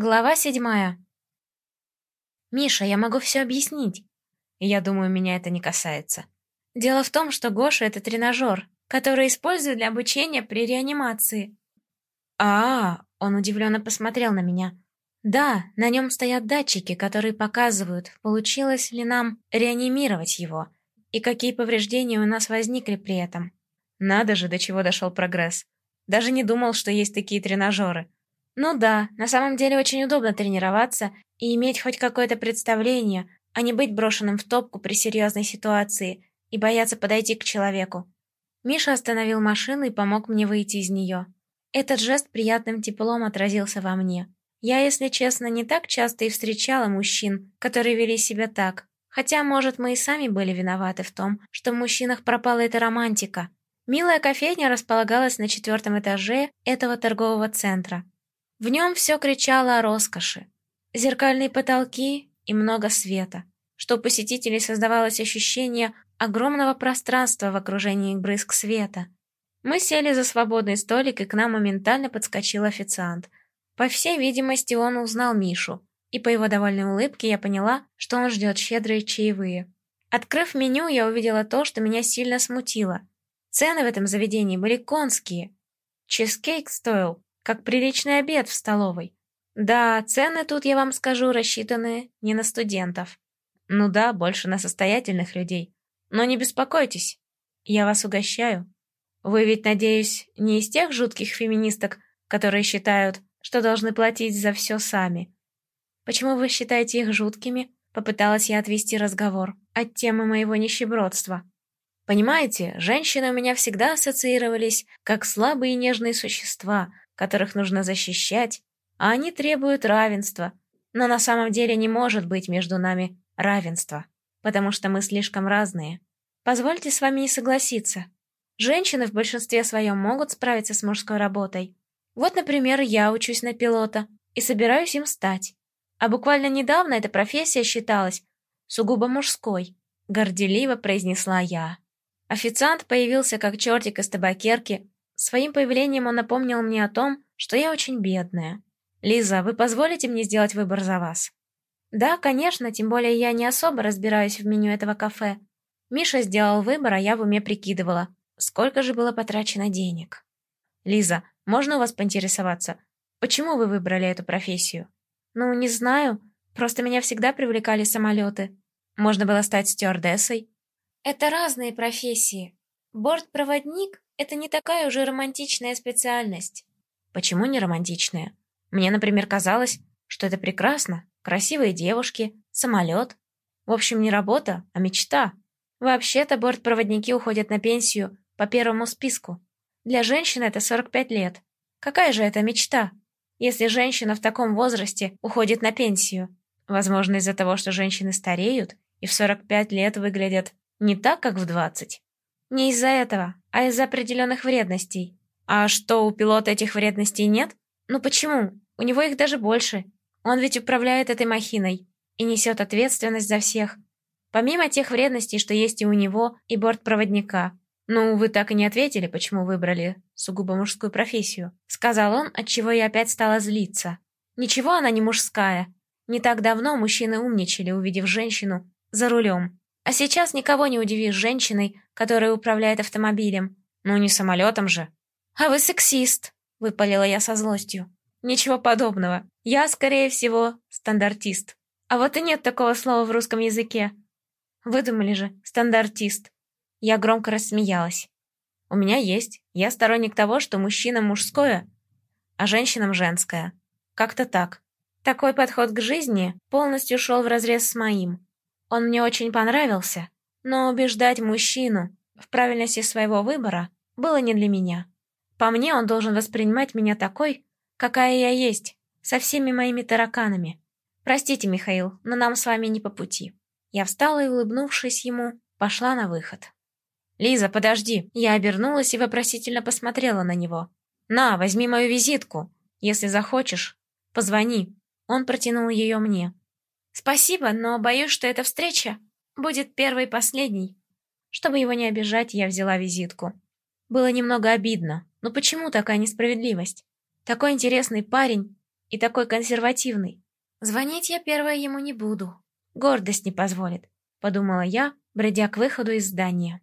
Глава седьмая. «Миша, я могу все объяснить». Я думаю, меня это не касается. Дело в том, что Гоша — это тренажер, который используют для обучения при реанимации. а, -а, -а он удивленно посмотрел на меня. «Да, на нем стоят датчики, которые показывают, получилось ли нам реанимировать его, и какие повреждения у нас возникли при этом. Надо же, до чего дошел прогресс. Даже не думал, что есть такие тренажеры. Ну да, на самом деле очень удобно тренироваться и иметь хоть какое-то представление, а не быть брошенным в топку при серьезной ситуации и бояться подойти к человеку. Миша остановил машину и помог мне выйти из нее. Этот жест приятным теплом отразился во мне. Я, если честно, не так часто и встречала мужчин, которые вели себя так. Хотя, может, мы и сами были виноваты в том, что в мужчинах пропала эта романтика. Милая кофейня располагалась на четвертом этаже этого торгового центра. В нем все кричало о роскоши. Зеркальные потолки и много света, что у посетителей создавалось ощущение огромного пространства в окружении брызг света. Мы сели за свободный столик, и к нам моментально подскочил официант. По всей видимости, он узнал Мишу, и по его довольной улыбке я поняла, что он ждет щедрые чаевые. Открыв меню, я увидела то, что меня сильно смутило. Цены в этом заведении были конские. Чизкейк стоил как приличный обед в столовой. Да, цены тут, я вам скажу, рассчитаны не на студентов. Ну да, больше на состоятельных людей. Но не беспокойтесь, я вас угощаю. Вы ведь, надеюсь, не из тех жутких феминисток, которые считают, что должны платить за все сами. Почему вы считаете их жуткими? Попыталась я отвести разговор от темы моего нищебродства. Понимаете, женщины у меня всегда ассоциировались как слабые и нежные существа, которых нужно защищать, а они требуют равенства. Но на самом деле не может быть между нами равенства, потому что мы слишком разные. Позвольте с вами не согласиться. Женщины в большинстве своем могут справиться с мужской работой. Вот, например, я учусь на пилота и собираюсь им стать. А буквально недавно эта профессия считалась сугубо мужской, горделиво произнесла я. Официант появился как чертик из табакерки Своим появлением он напомнил мне о том, что я очень бедная. «Лиза, вы позволите мне сделать выбор за вас?» «Да, конечно, тем более я не особо разбираюсь в меню этого кафе». Миша сделал выбор, а я в уме прикидывала, сколько же было потрачено денег. «Лиза, можно у вас поинтересоваться, почему вы выбрали эту профессию?» «Ну, не знаю, просто меня всегда привлекали самолеты. Можно было стать стюардессой». «Это разные профессии. Бортпроводник это не такая уже романтичная специальность. Почему не романтичная? Мне, например, казалось, что это прекрасно. Красивые девушки, самолет. В общем, не работа, а мечта. Вообще-то бортпроводники уходят на пенсию по первому списку. Для женщины это 45 лет. Какая же это мечта, если женщина в таком возрасте уходит на пенсию? Возможно, из-за того, что женщины стареют и в 45 лет выглядят не так, как в 20. Не из-за этого, а из-за определенных вредностей. А что, у пилота этих вредностей нет? Ну почему? У него их даже больше. Он ведь управляет этой махиной и несет ответственность за всех. Помимо тех вредностей, что есть и у него, и бортпроводника. «Ну, вы так и не ответили, почему выбрали сугубо мужскую профессию», сказал он, отчего я опять стала злиться. «Ничего она не мужская. Не так давно мужчины умничали, увидев женщину за рулем. А сейчас никого не удивишь женщиной, которая управляет автомобилем. Ну, не самолетом же. «А вы сексист», — выпалила я со злостью. «Ничего подобного. Я, скорее всего, стандартист. А вот и нет такого слова в русском языке. Выдумали же, стандартист». Я громко рассмеялась. «У меня есть. Я сторонник того, что мужчина мужское, а женщинам женское. Как-то так. Такой подход к жизни полностью шел вразрез с моим. Он мне очень понравился, но убеждать мужчину в правильности своего выбора было не для меня. По мне, он должен воспринимать меня такой, какая я есть, со всеми моими тараканами. Простите, Михаил, но нам с вами не по пути. Я встала и, улыбнувшись ему, пошла на выход. «Лиза, подожди!» Я обернулась и вопросительно посмотрела на него. «На, возьми мою визитку. Если захочешь, позвони». Он протянул ее мне. «Спасибо, но боюсь, что эта встреча будет первой и последней». Чтобы его не обижать, я взяла визитку. Было немного обидно. Но почему такая несправедливость? Такой интересный парень, и такой консервативный. Звонить я первая ему не буду. Гордость не позволит, подумала я, бродя к выходу из здания.